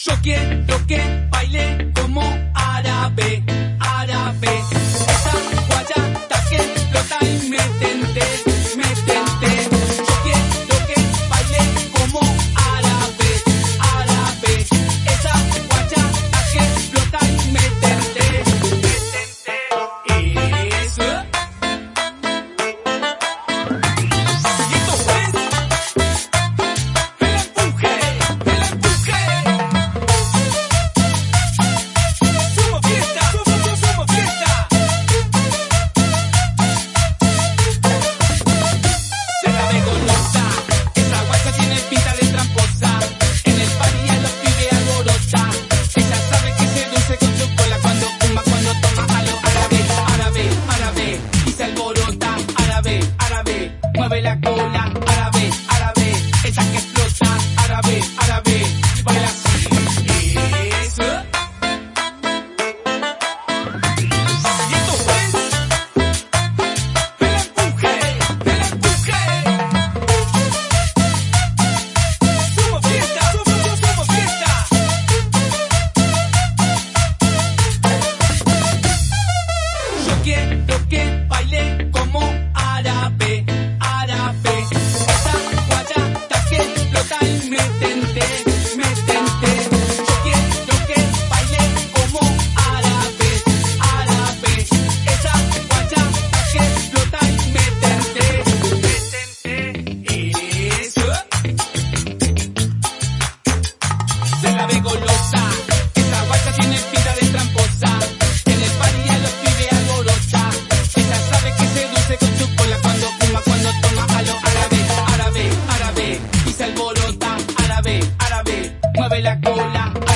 Yo quiero que baile como árabe, Mueve la cola,